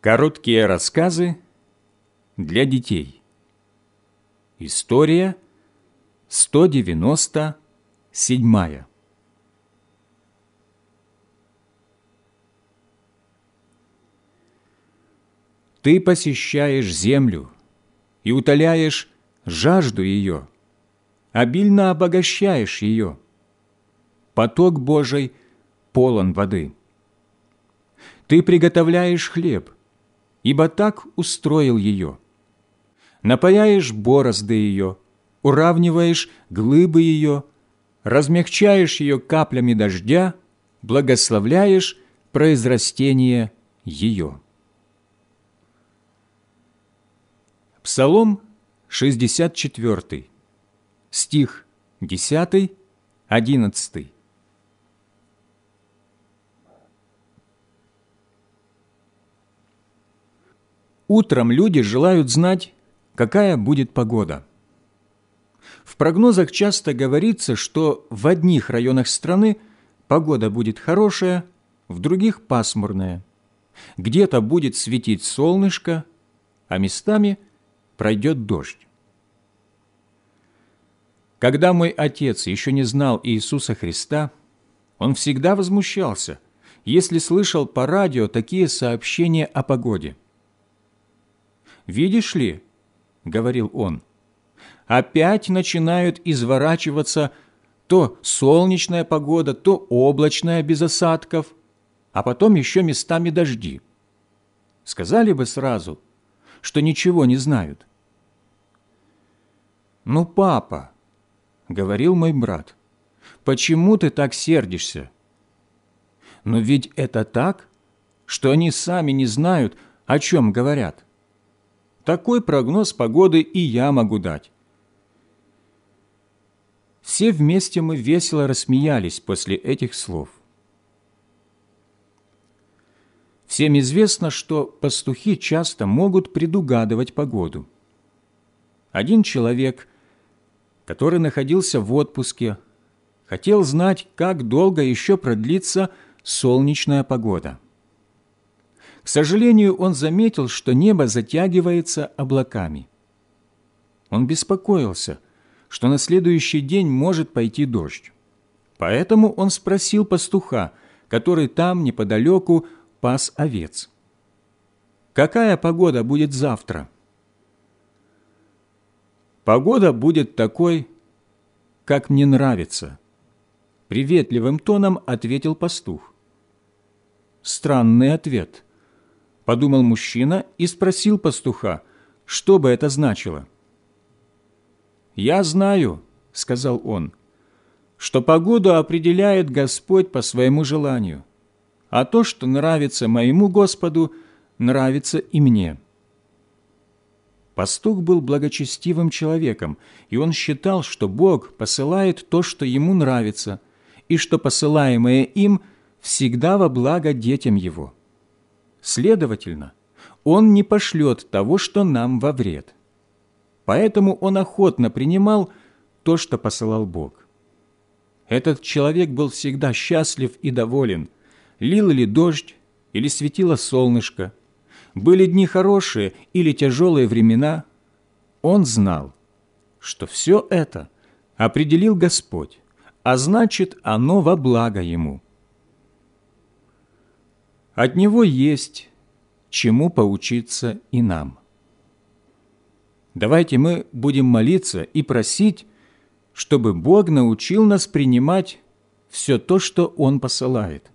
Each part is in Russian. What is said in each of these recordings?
Короткие рассказы для детей. История 197. Ты посещаешь землю и утоляешь жажду ее, обильно обогащаешь ее. Поток Божий полон воды. Ты приготовляешь хлеб – ибо так устроил ее. Напаяешь борозды ее, уравниваешь глыбы ее, размягчаешь ее каплями дождя, благословляешь произрастение ее. Псалом 64, стих 10, 11. Утром люди желают знать, какая будет погода. В прогнозах часто говорится, что в одних районах страны погода будет хорошая, в других – пасмурная. Где-то будет светить солнышко, а местами пройдет дождь. Когда мой отец еще не знал Иисуса Христа, он всегда возмущался, если слышал по радио такие сообщения о погоде – «Видишь ли, — говорил он, — опять начинают изворачиваться то солнечная погода, то облачная без осадков, а потом еще местами дожди. Сказали бы сразу, что ничего не знают. «Ну, папа, — говорил мой брат, — почему ты так сердишься? Но ведь это так, что они сами не знают, о чем говорят. Такой прогноз погоды и я могу дать. Все вместе мы весело рассмеялись после этих слов. Всем известно, что пастухи часто могут предугадывать погоду. Один человек, который находился в отпуске, хотел знать, как долго еще продлится солнечная погода – к сожалению, он заметил, что небо затягивается облаками. Он беспокоился, что на следующий день может пойти дождь. Поэтому он спросил пастуха, который там неподалеку пас овец. «Какая погода будет завтра?» «Погода будет такой, как мне нравится», — приветливым тоном ответил пастух. Странный ответ — подумал мужчина и спросил пастуха, что бы это значило. «Я знаю», — сказал он, — «что погоду определяет Господь по своему желанию, а то, что нравится моему Господу, нравится и мне». Пастух был благочестивым человеком, и он считал, что Бог посылает то, что ему нравится, и что посылаемое им всегда во благо детям его. Следовательно, Он не пошлет того, что нам во вред. Поэтому он охотно принимал то, что посылал Бог. Этот человек был всегда счастлив и доволен. Лил ли дождь или светило солнышко, были дни хорошие или тяжелые времена, он знал, что все это определил Господь, а значит, оно во благо ему – от него есть чему поучиться и нам. Давайте мы будем молиться и просить, чтобы Бог научил нас принимать все то, что Он посылает.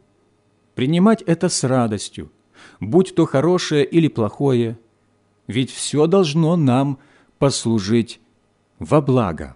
Принимать это с радостью, будь то хорошее или плохое, ведь все должно нам послужить во благо.